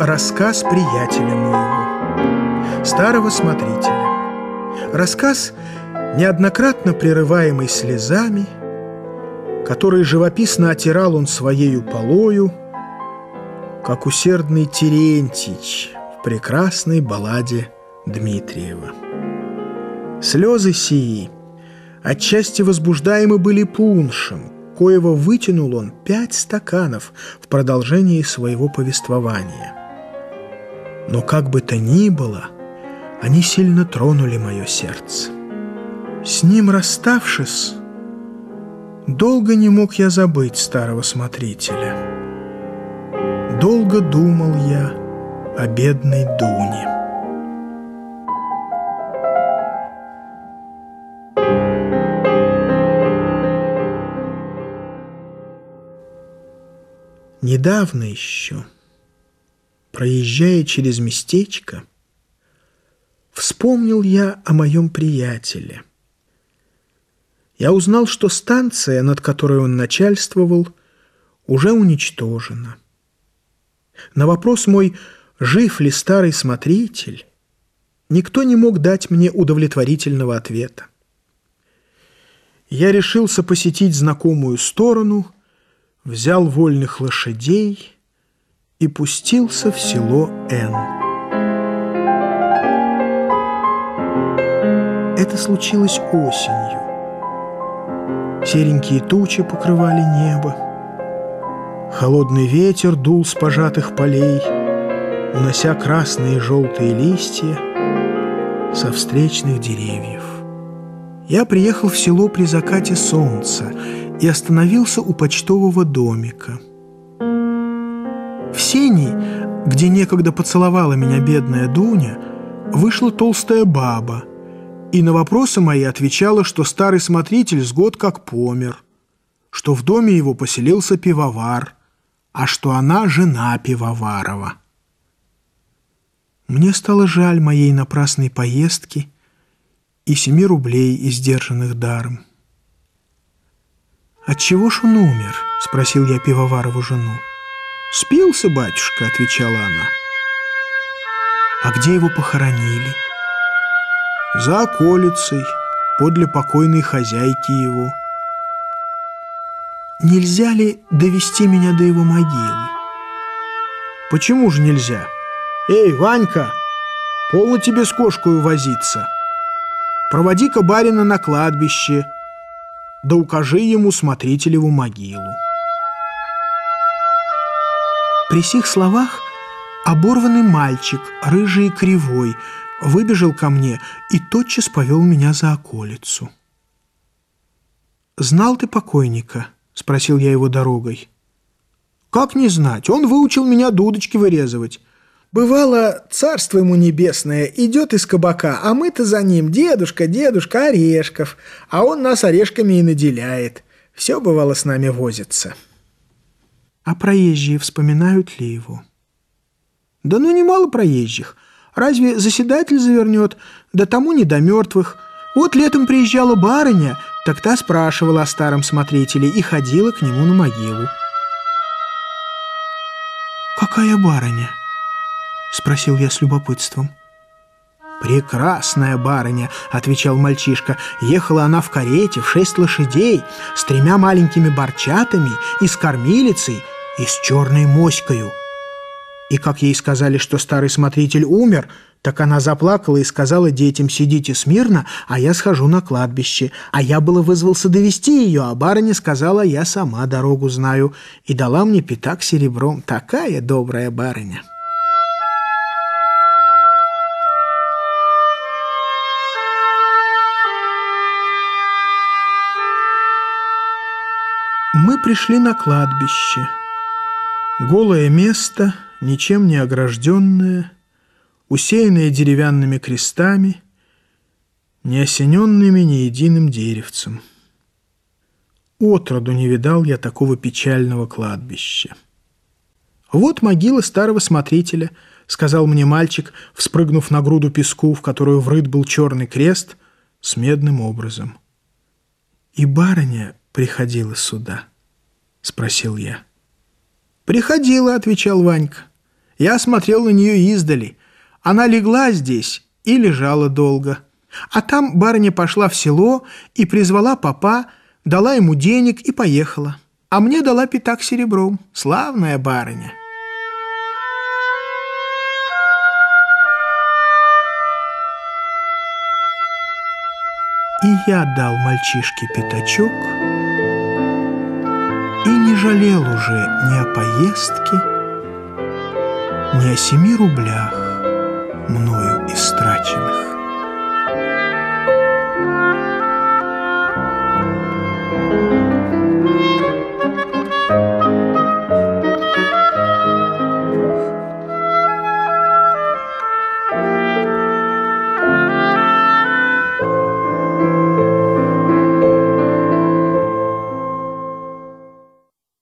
рассказ приятеля моего, старого смотрителя. Рассказ, неоднократно прерываемый слезами, который живописно отирал он своею полою, как усердный Терентич в прекрасной балладе Дмитриева. Слезы сии отчасти возбуждаемы были пуншем, коего вытянул он пять стаканов в продолжении своего повествования. Но как бы то ни было, они сильно тронули мое сердце. С ним расставшись, долго не мог я забыть старого смотрителя. Долго думал я о бедной Дуне. Недавно еще, проезжая через местечко, вспомнил я о моем приятеле. Я узнал, что станция, над которой он начальствовал, уже уничтожена. На вопрос мой, жив ли старый смотритель, никто не мог дать мне удовлетворительного ответа. Я решился посетить знакомую сторону — взял вольных лошадей и пустился в село Н. Это случилось осенью. Серенькие тучи покрывали небо. Холодный ветер дул с пожатых полей, унося красные и желтые листья со встречных деревьев. Я приехал в село при закате солнца и остановился у почтового домика. В сени, где некогда поцеловала меня бедная Дуня, вышла толстая баба и на вопросы мои отвечала, что старый смотритель с год как помер, что в доме его поселился пивовар, а что она жена пивоварова. Мне стало жаль моей напрасной поездки и семи рублей, издержанных даром. «Отчего ж он умер?» — спросил я пивоварову жену. «Спился, батюшка», — отвечала она. «А где его похоронили?» «За околицей, подле покойной хозяйки его». «Нельзя ли довести меня до его могилы?» «Почему же нельзя? Эй, Ванька, полно тебе с кошкой возиться. Проводи-ка барина на кладбище» да укажи ему смотрителеву могилу. При сих словах оборванный мальчик, рыжий и кривой, выбежал ко мне и тотчас повел меня за околицу. «Знал ты покойника?» — спросил я его дорогой. «Как не знать? Он выучил меня дудочки вырезывать». Бывало, царство ему небесное идет из кабака, а мы-то за ним, дедушка, дедушка, орешков, а он нас орешками и наделяет. Все бывало с нами возится. А проезжие вспоминают ли его? Да ну немало проезжих. Разве заседатель завернет? Да тому не до мертвых. Вот летом приезжала барыня, так та спрашивала о старом смотрителе и ходила к нему на могилу. «Какая барыня?» — спросил я с любопытством. «Прекрасная барыня», — отвечал мальчишка. «Ехала она в карете, в шесть лошадей, с тремя маленькими борчатами и с кормилицей, и с черной моською». И как ей сказали, что старый смотритель умер, так она заплакала и сказала детям «сидите смирно, а я схожу на кладбище». А я было вызвался довести ее, а барыня сказала «я сама дорогу знаю» и дала мне пятак серебром. Такая добрая барыня. Мы пришли на кладбище. Голое место, ничем не огражденное, усеянное деревянными крестами, не осененными ни единым деревцем. Отроду не видал я такого печального кладбища. «Вот могила старого смотрителя», — сказал мне мальчик, вспрыгнув на груду песку, в которую врыт был черный крест, с медным образом. И барыня приходила сюда. — спросил я. «Приходила», — отвечал Ванька. Я смотрел на нее издали. Она легла здесь и лежала долго. А там барыня пошла в село и призвала папа, дала ему денег и поехала. А мне дала пятак серебром. Славная барыня. И я дал мальчишке пятачок и не жалел уже ни о поездке, ни о семи рублях.